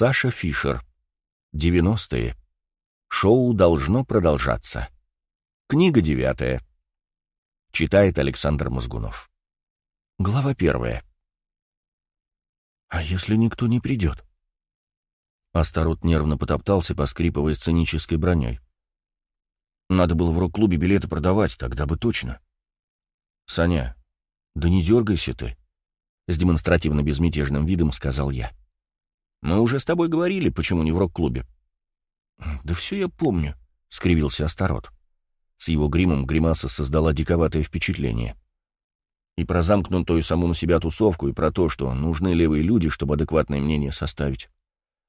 Саша Фишер. 90-е. Шоу должно продолжаться. Книга девятая. Читает Александр Мозгунов. Глава первая. «А если никто не придет?» Астарот нервно потоптался, поскрипывая сценической броней. «Надо было в рок-клубе билеты продавать, тогда бы точно». «Саня, да не дергайся ты», — с демонстративно безмятежным видом сказал я. «Мы уже с тобой говорили, почему не в рок-клубе». «Да все я помню», — скривился Астарот. С его гримом гримаса создала диковатое впечатление. И про замкнутую саму на себя тусовку, и про то, что нужны левые люди, чтобы адекватное мнение составить.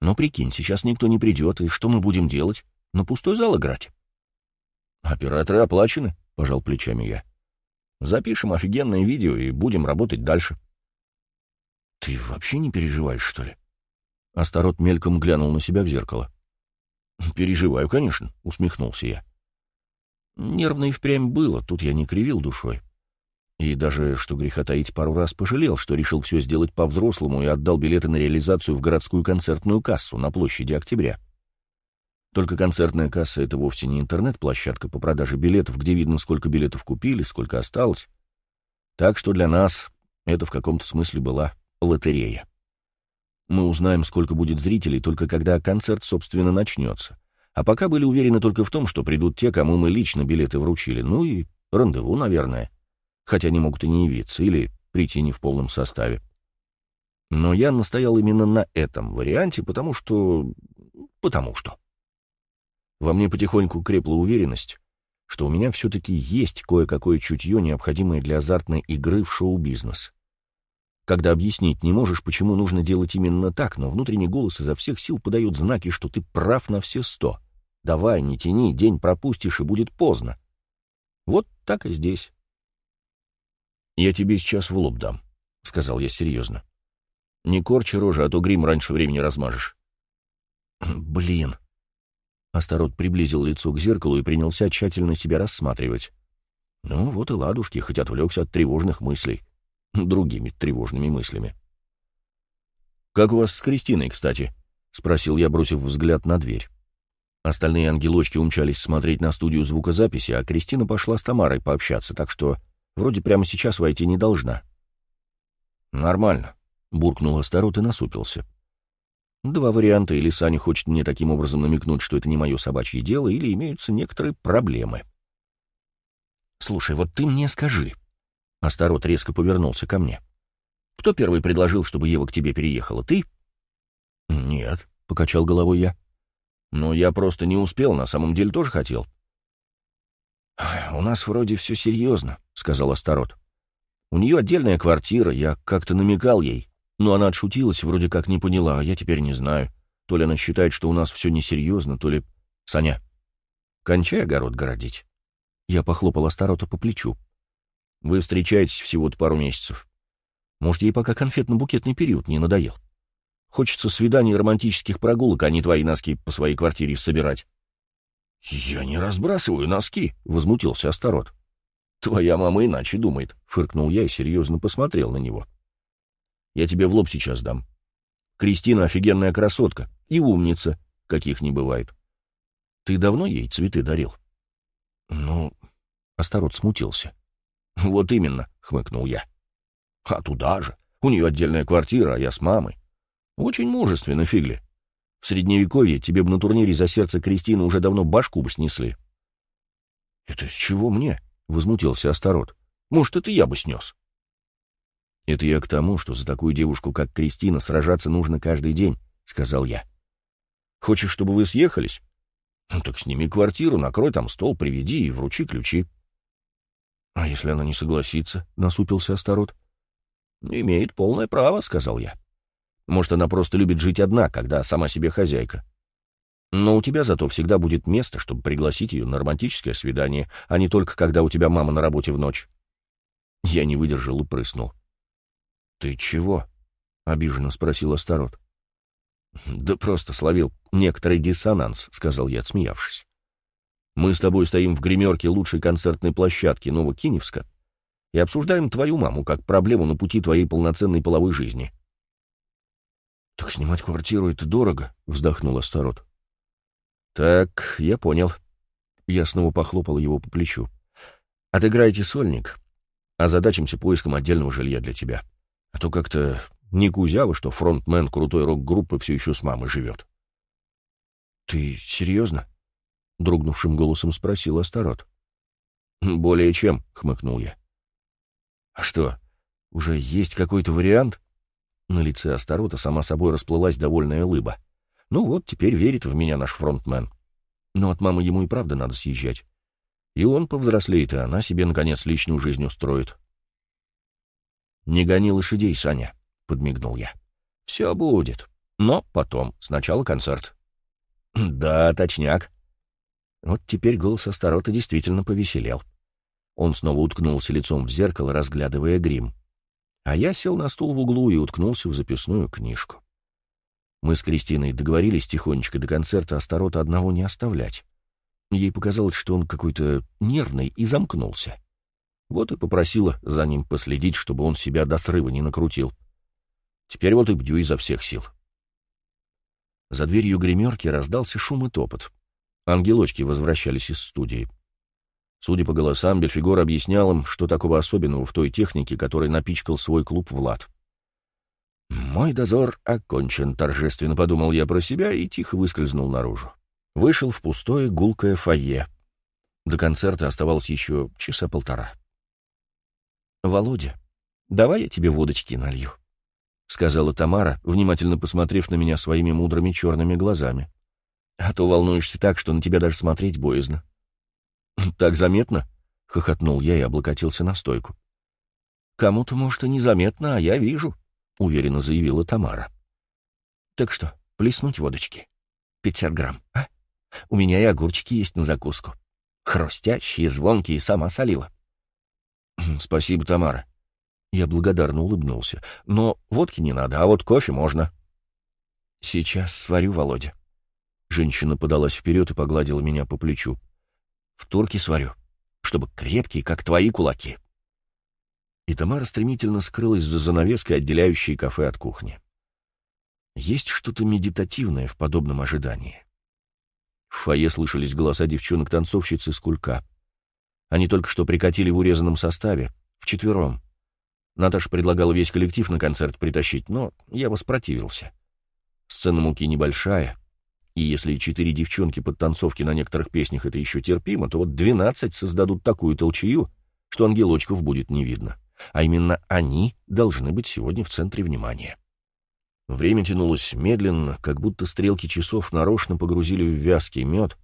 Но прикинь, сейчас никто не придет, и что мы будем делать? На пустой зал играть? Операторы оплачены, — пожал плечами я. Запишем офигенное видео и будем работать дальше. Ты вообще не переживаешь, что ли? Астарот мельком глянул на себя в зеркало. «Переживаю, конечно», — усмехнулся я. Нервно и впрямь было, тут я не кривил душой. И даже, что греха таить, пару раз пожалел, что решил все сделать по-взрослому и отдал билеты на реализацию в городскую концертную кассу на площади Октября. Только концертная касса — это вовсе не интернет-площадка по продаже билетов, где видно, сколько билетов купили, сколько осталось. Так что для нас это в каком-то смысле была лотерея. Мы узнаем, сколько будет зрителей, только когда концерт, собственно, начнется. А пока были уверены только в том, что придут те, кому мы лично билеты вручили. Ну и рандеву, наверное. Хотя они могут и не явиться, или прийти не в полном составе. Но я настоял именно на этом варианте, потому что... потому что. Во мне потихоньку крепла уверенность, что у меня все-таки есть кое-какое чутье, необходимое для азартной игры в шоу-бизнес. Когда объяснить не можешь, почему нужно делать именно так, но внутренний голос изо всех сил подает знаки, что ты прав на все сто. Давай, не тяни, день пропустишь, и будет поздно. Вот так и здесь. «Я тебе сейчас в лоб дам», — сказал я серьезно. «Не корчи рожи, а то грим раньше времени размажешь». «Блин». Астарот приблизил лицо к зеркалу и принялся тщательно себя рассматривать. Ну, вот и ладушки, хоть отвлекся от тревожных мыслей. Другими тревожными мыслями. «Как у вас с Кристиной, кстати?» — спросил я, бросив взгляд на дверь. Остальные ангелочки умчались смотреть на студию звукозаписи, а Кристина пошла с Тамарой пообщаться, так что вроде прямо сейчас войти не должна. «Нормально», — буркнул Астарот и насупился. Два варианта, или Саня хочет мне таким образом намекнуть, что это не мое собачье дело, или имеются некоторые проблемы. «Слушай, вот ты мне скажи». Астарот резко повернулся ко мне. «Кто первый предложил, чтобы Ева к тебе переехала, ты?» «Нет», — покачал головой я. Но я просто не успел, на самом деле тоже хотел. «У нас вроде все серьезно», — сказал Астарот. «У нее отдельная квартира, я как-то намекал ей. Но она отшутилась, вроде как не поняла, а я теперь не знаю. То ли она считает, что у нас все несерьезно, то ли... Саня, кончай огород городить». Я похлопал Астарота по плечу. «Вы встречаетесь всего-то пару месяцев. Может, ей пока конфетно-букетный период не надоел?» Хочется свиданий и романтических прогулок, а не твои носки по своей квартире собирать. — Я не разбрасываю носки, — возмутился Астарот. — Твоя мама иначе думает, — фыркнул я и серьезно посмотрел на него. — Я тебе в лоб сейчас дам. Кристина офигенная красотка и умница, каких не бывает. Ты давно ей цветы дарил? — Ну, Астарот смутился. — Вот именно, — хмыкнул я. — А туда же. У нее отдельная квартира, а я с мамой. Очень мужественно, Фигли. В Средневековье тебе бы на турнире за сердце Кристины уже давно башку бы снесли. — Это с чего мне? — возмутился Астарот. — Может, это я бы снес. — Это я к тому, что за такую девушку, как Кристина, сражаться нужно каждый день, — сказал я. — Хочешь, чтобы вы съехались? Ну так сними квартиру, накрой там стол, приведи и вручи ключи. — А если она не согласится? — насупился Астарот. — Имеет полное право, — сказал я. — может, она просто любит жить одна, когда сама себе хозяйка. Но у тебя зато всегда будет место, чтобы пригласить ее на романтическое свидание, а не только когда у тебя мама на работе в ночь. Я не выдержал и прыснул. — Ты чего? — обиженно спросил Астарот. — Да просто словил некоторый диссонанс, — сказал я, отсмеявшись. — Мы с тобой стоим в гримерке лучшей концертной площадки Новокиневска и обсуждаем твою маму как проблему на пути твоей полноценной половой жизни. — Так снимать квартиру — это дорого, — вздохнул Астарот. Так, я понял. Я снова похлопал его по плечу. Отыграйте сольник, а задачимся поиском отдельного жилья для тебя. А то как-то не кузяво, что фронтмен крутой рок-группы все еще с мамой живет. «Ты серьезно?» — дрогнувшим голосом спросил Астарот. «Более чем», — хмыкнул я. «А что, уже есть какой-то вариант?» На лице Астарота сама собой расплылась довольная улыба. «Ну вот, теперь верит в меня наш фронтмен. Но от мамы ему и правда надо съезжать. И он повзрослеет, и она себе, наконец, личную жизнь устроит». «Не гони лошадей, Саня», — подмигнул я. «Все будет. Но потом. Сначала концерт». «Да, точняк». Вот теперь голос Астарота действительно повеселел. Он снова уткнулся лицом в зеркало, разглядывая грим а я сел на стул в углу и уткнулся в записную книжку. Мы с Кристиной договорились тихонечко до концерта Астарота одного не оставлять. Ей показалось, что он какой-то нервный и замкнулся. Вот и попросила за ним последить, чтобы он себя до срыва не накрутил. Теперь вот и бдю изо всех сил. За дверью гримерки раздался шум и топот. Ангелочки возвращались из студии. Судя по голосам, Бельфигор объяснял им, что такого особенного в той технике, которой напичкал свой клуб Влад. «Мой дозор окончен», — торжественно подумал я про себя и тихо выскользнул наружу. Вышел в пустое гулкое фойе. До концерта оставалось еще часа полтора. «Володя, давай я тебе водочки налью», — сказала Тамара, внимательно посмотрев на меня своими мудрыми черными глазами. «А то волнуешься так, что на тебя даже смотреть боязно». «Так заметно?» — хохотнул я и облокотился на стойку. «Кому-то, может, и незаметно, а я вижу», — уверенно заявила Тамара. «Так что, плеснуть водочки? Пятьдесят грамм, а? У меня и огурчики есть на закуску. Хрустящие, звонкие, сама солила». «Спасибо, Тамара». Я благодарно улыбнулся. «Но водки не надо, а вот кофе можно». «Сейчас сварю, Володя». Женщина подалась вперед и погладила меня по плечу. В турке сварю, чтобы крепкие, как твои кулаки. И Тамара стремительно скрылась за занавеской, отделяющей кафе от кухни. Есть что-то медитативное в подобном ожидании. В фойе слышались голоса девчонок-танцовщиц из кулька. Они только что прикатили в урезанном составе, вчетвером. Наташа предлагала весь коллектив на концерт притащить, но я воспротивился. Сцена муки небольшая, и если четыре девчонки под танцовки на некоторых песнях это еще терпимо, то вот двенадцать создадут такую толчею, что ангелочков будет не видно. А именно они должны быть сегодня в центре внимания. Время тянулось медленно, как будто стрелки часов нарочно погрузили в вязкий мед,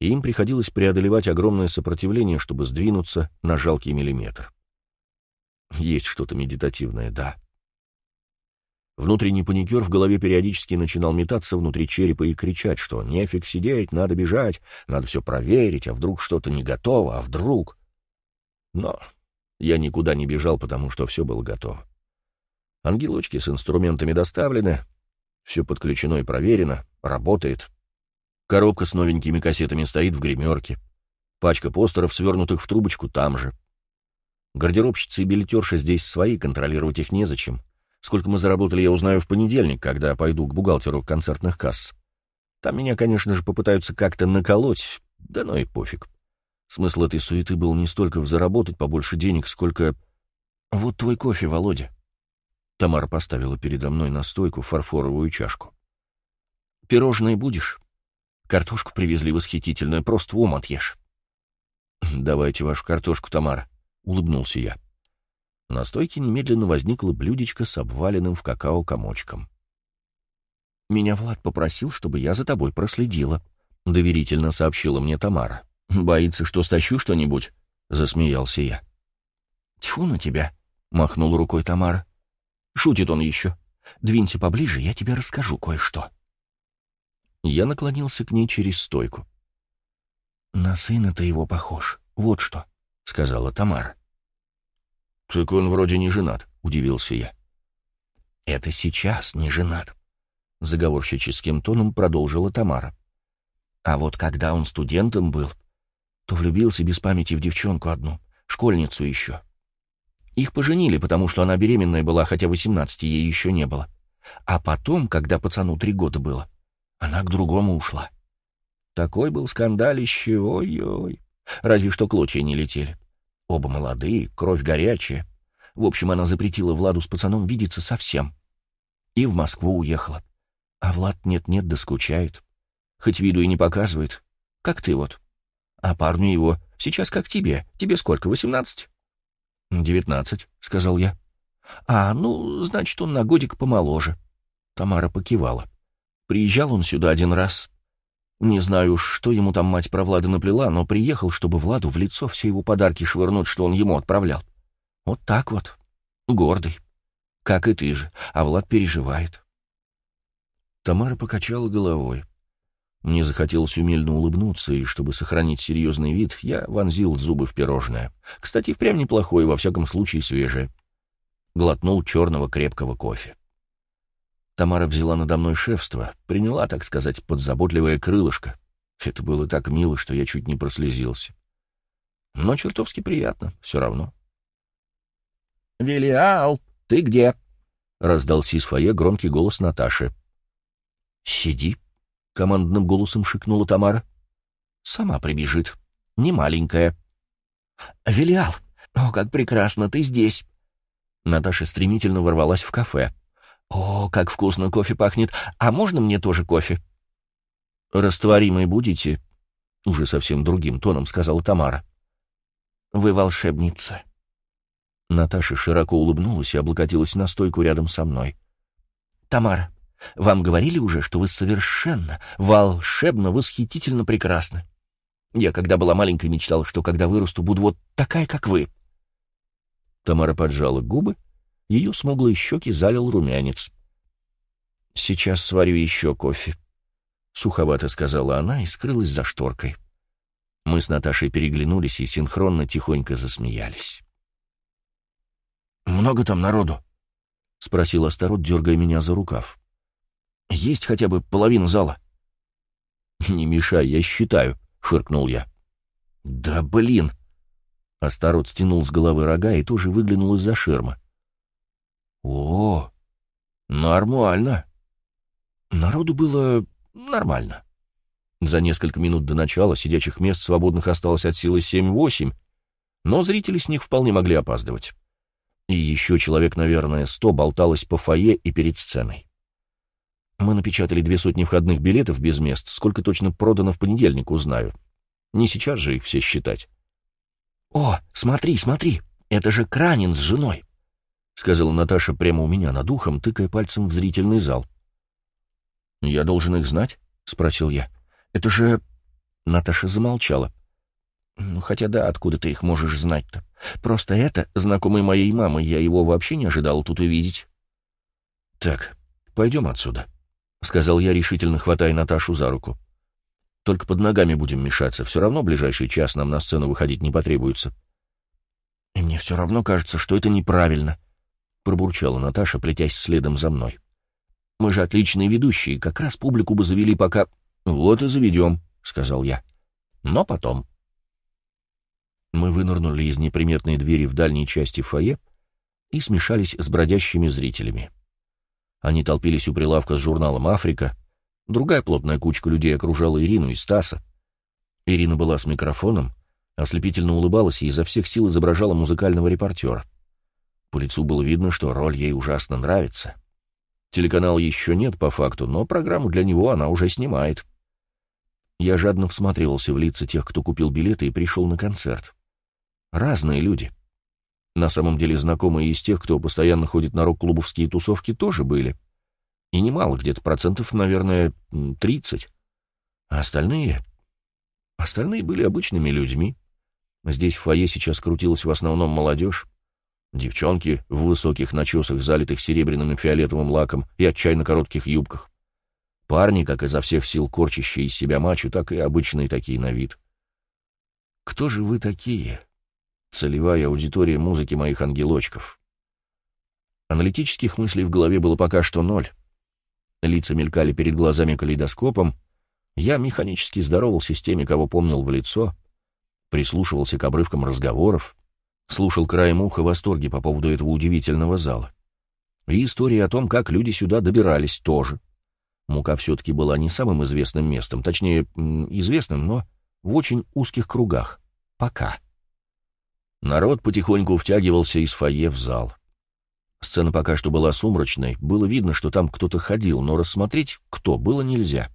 и им приходилось преодолевать огромное сопротивление, чтобы сдвинуться на жалкий миллиметр. Есть что-то медитативное, да. Внутренний паникер в голове периодически начинал метаться внутри черепа и кричать, что нефиг сидеть, надо бежать, надо все проверить, а вдруг что-то не готово, а вдруг... Но я никуда не бежал, потому что все было готово. Ангелочки с инструментами доставлены, все подключено и проверено, работает. Коробка с новенькими кассетами стоит в гримерке. Пачка постеров, свернутых в трубочку, там же. Гардеробщицы и билетерши здесь свои, контролировать их незачем. Сколько мы заработали, я узнаю в понедельник, когда пойду к бухгалтеру концертных касс. Там меня, конечно же, попытаются как-то наколоть, да ну и пофиг. Смысл этой суеты был не столько в заработать побольше денег, сколько... Вот твой кофе, Володя. Тамара поставила передо мной на стойку фарфоровую чашку. Пирожные будешь? Картошку привезли восхитительную, просто ум отъешь. Давайте вашу картошку, Тамара, — улыбнулся я. На стойке немедленно возникло блюдечко с обваленным в какао комочком. «Меня Влад попросил, чтобы я за тобой проследила», — доверительно сообщила мне Тамара. «Боится, что стащу что-нибудь?» — засмеялся я. «Тьфу на тебя!» — махнул рукой Тамара. «Шутит он еще. Двинься поближе, я тебе расскажу кое-что». Я наклонился к ней через стойку. «На сына ты его похож, вот что», — сказала Тамара. «Так он вроде не женат», — удивился я. «Это сейчас не женат», — заговорщическим тоном продолжила Тамара. «А вот когда он студентом был, то влюбился без памяти в девчонку одну, школьницу еще. Их поженили, потому что она беременная была, хотя восемнадцати ей еще не было. А потом, когда пацану три года было, она к другому ушла. Такой был скандалище, ой-ой. Разве что клочья не летели. Оба молодые, кровь горячая. В общем, она запретила Владу с пацаном видеться совсем. И в Москву уехала. А Влад нет-нет да. Хоть виду и не показывает. Как ты вот. А парню его сейчас как тебе. Тебе сколько, восемнадцать? «Девятнадцать», — сказал я. «А, ну, значит, он на годик помоложе». Тамара покивала. Приезжал он сюда один раз. Не знаю уж, что ему там мать про Влада наплела, но приехал, чтобы Владу в лицо все его подарки швырнуть, что он ему отправлял. Вот так вот. Гордый. Как и ты же. А Влад переживает. Тамара покачала головой. Мне захотелось умельно улыбнуться, и чтобы сохранить серьезный вид, я вонзил зубы в пирожное. Кстати, впрямь неплохое, во всяком случае свежее. Глотнул черного крепкого кофе. Тамара взяла надо мной шефство, приняла, так сказать, подзаботливое крылышко. Это было так мило, что я чуть не прослезился. Но чертовски приятно, все равно. «Велиал, ты где?» — раздался из фойе громкий голос Наташи. «Сиди», командным голосом шикнула Тамара. Сама прибежит. Не маленькая. Велиал, о, как прекрасно ты здесь. Наташа стремительно ворвалась в кафе. О, как вкусно кофе пахнет. А можно мне тоже кофе? Растворимый будете? Уже совсем другим тоном сказала Тамара. Вы волшебница. Наташа широко улыбнулась и облокотилась на стойку рядом со мной. «Тамара, вам говорили уже, что вы совершенно, волшебно, восхитительно прекрасны. Я, когда была маленькой, мечтала, что когда вырасту, буду вот такая, как вы. Тамара поджала губы, ее смуглые щеки залил румянец. «Сейчас сварю еще кофе», — суховато сказала она и скрылась за шторкой. Мы с Наташей переглянулись и синхронно тихонько засмеялись. «Много там народу?» — спросил Астарот, дергая меня за рукав. Есть хотя бы половина зала. «Не мешай, я считаю», — фыркнул я. «Да блин!» Астарот стянул с головы рога и тоже выглянул из-за ширмы. «О, нормально!» Народу было нормально. За несколько минут до начала сидячих мест свободных осталось от силы семь-восемь, но зрители с них вполне могли опаздывать. И еще человек, наверное, сто болталось по фойе и перед сценой. Мы напечатали две сотни входных билетов без мест. Сколько точно продано в понедельник, узнаю. Не сейчас же их все считать. «О, смотри, смотри, это же Кранин с женой», — сказала Наташа прямо у меня над ухом, тыкая пальцем в зрительный зал. «Я должен их знать?» — спросил я. «Это же...» Наташа замолчала. «Ну, хотя да, откуда ты их можешь знать-то? Просто это, знакомый моей мамы, я его вообще не ожидал тут увидеть». «Так, пойдем отсюда», — сказал я, решительно хватая Наташу за руку. «Только под ногами будем мешаться, все равно ближайший час нам на сцену выходить не потребуется». «И мне все равно кажется, что это неправильно», — пробурчала Наташа, плетясь следом за мной. «Мы же отличные ведущие, как раз публику бы завели пока...» «Вот и заведем», — сказал я. «Но потом». Мы вынырнули из неприметной двери в дальней части фойе и смешались с бродящими зрителями. Они толпились у прилавка с журналом «Африка». Другая плотная кучка людей окружала Ирину и Стаса. Ирина была с микрофоном, ослепительно улыбалась и изо всех сил изображала музыкального репортера. По лицу было видно, что роль ей ужасно нравится. Телеканал еще нет по факту, но программу для него она уже снимает. Я жадно всматривался в лица тех, кто купил билеты и пришел на концерт. Разные люди. На самом деле знакомые из тех, кто постоянно ходит на рок-клубовские тусовки, тоже были. И немало, где-то процентов, наверное, 30. А остальные... Остальные были обычными людьми. Здесь в фойе сейчас крутилась в основном молодежь. Девчонки в высоких начесах, залитых серебряным и фиолетовым лаком и отчаянно коротких юбках. Парни, как изо всех сил корчащие из себя мачо, так и обычные такие на вид. «Кто же вы такие?» целевая аудитория музыки моих ангелочков. Аналитических мыслей в голове было пока что ноль. Лица мелькали перед глазами калейдоскопом. Я механически здоровался с теми, кого помнил в лицо, прислушивался к обрывкам разговоров, слушал краем уха восторги по поводу этого удивительного зала. И история о том, как люди сюда добирались, тоже. Мука все-таки была не самым известным местом, точнее, известным, но в очень узких кругах. Пока. Народ потихоньку втягивался из фойе в зал. Сцена пока что была сумрачной, было видно, что там кто-то ходил, но рассмотреть, кто, было нельзя.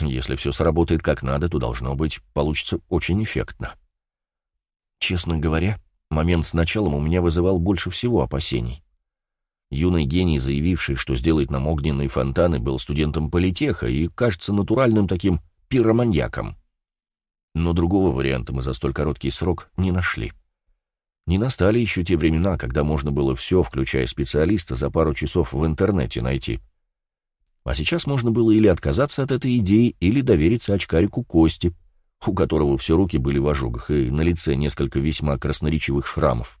Если все сработает как надо, то должно быть, получится очень эффектно. Честно говоря, момент с началом у меня вызывал больше всего опасений. Юный гений, заявивший, что сделает нам огненные фонтаны, был студентом политеха и, кажется, натуральным таким пироманьяком. Но другого варианта мы за столь короткий срок не нашли. Не настали еще те времена, когда можно было все, включая специалиста, за пару часов в интернете найти. А сейчас можно было или отказаться от этой идеи, или довериться очкарику Кости, у которого все руки были в ожогах и на лице несколько весьма красноречивых шрамов.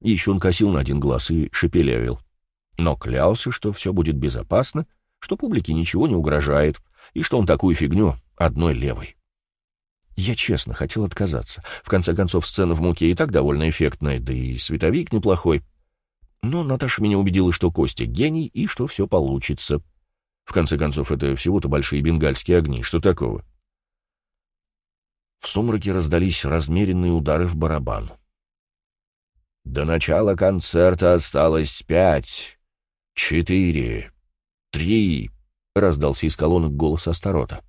Еще он косил на один глаз и шепелявил. Но клялся, что все будет безопасно, что публике ничего не угрожает, и что он такую фигню одной левой. Я честно хотел отказаться. В конце концов, сцена в муке и так довольно эффектная, да и световик неплохой. Но Наташа меня убедила, что Костя гений и что все получится. В конце концов, это всего-то большие бенгальские огни. Что такого? В сумраке раздались размеренные удары в барабан. До начала концерта осталось пять, четыре, три, — раздался из колонок голос Астарота.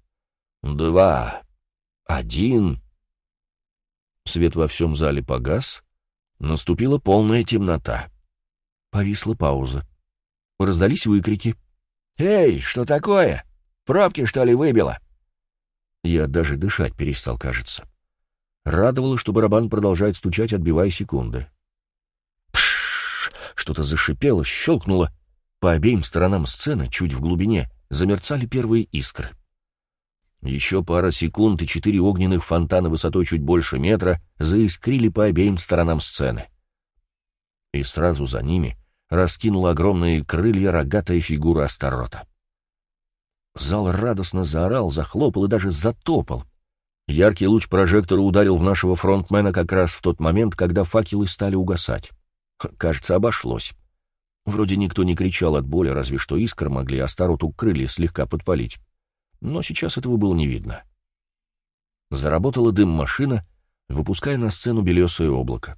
Два, один. Свет во всем зале погас, наступила полная темнота. Повисла пауза. Раздались выкрики. «Эй, что такое? Пробки, что ли, выбило?» Я даже дышать перестал, кажется. Радовало, что барабан продолжает стучать, отбивая секунды. Что-то зашипело, щелкнуло. По обеим сторонам сцены, чуть в глубине, замерцали первые искры. Еще пара секунд, и четыре огненных фонтана высотой чуть больше метра заискрили по обеим сторонам сцены. И сразу за ними раскинула огромные крылья рогатая фигура Астарота. Зал радостно заорал, захлопал и даже затопал. Яркий луч прожектора ударил в нашего фронтмена как раз в тот момент, когда факелы стали угасать. Кажется, обошлось. Вроде никто не кричал от боли, разве что искр могли Астароту крылья слегка подпалить. Но сейчас этого было не видно. Заработала дым-машина, выпуская на сцену белесое облако.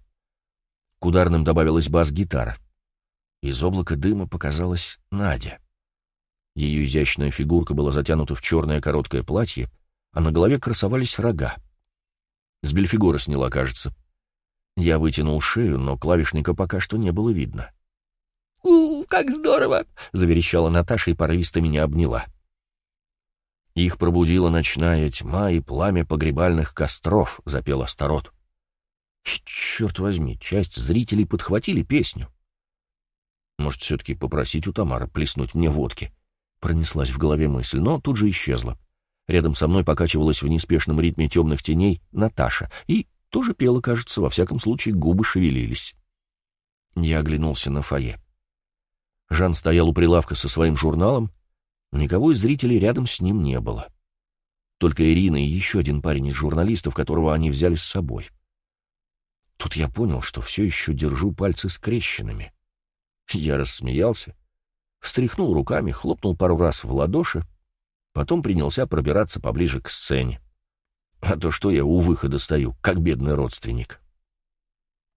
К ударным добавилась бас-гитара. Из облака дыма показалась Надя. Ее изящная фигурка была затянута в черное короткое платье, а на голове красовались рога. С бельфигора сняла, кажется. Я вытянул шею, но клавишника пока что не было видно. «У, как здорово!» — заверещала Наташа и порывисто меня обняла. Их пробудила ночная тьма и пламя погребальных костров, — запел Астарот. Черт возьми, часть зрителей подхватили песню. Может, все-таки попросить у Тамары плеснуть мне водки? Пронеслась в голове мысль, но тут же исчезла. Рядом со мной покачивалась в неспешном ритме темных теней Наташа и тоже пела, кажется, во всяком случае губы шевелились. Я оглянулся на фойе. Жан стоял у прилавка со своим журналом, никого из зрителей рядом с ним не было. Только Ирина и еще один парень из журналистов, которого они взяли с собой. Тут я понял, что все еще держу пальцы скрещенными. Я рассмеялся, встряхнул руками, хлопнул пару раз в ладоши, потом принялся пробираться поближе к сцене. А то что я у выхода стою, как бедный родственник.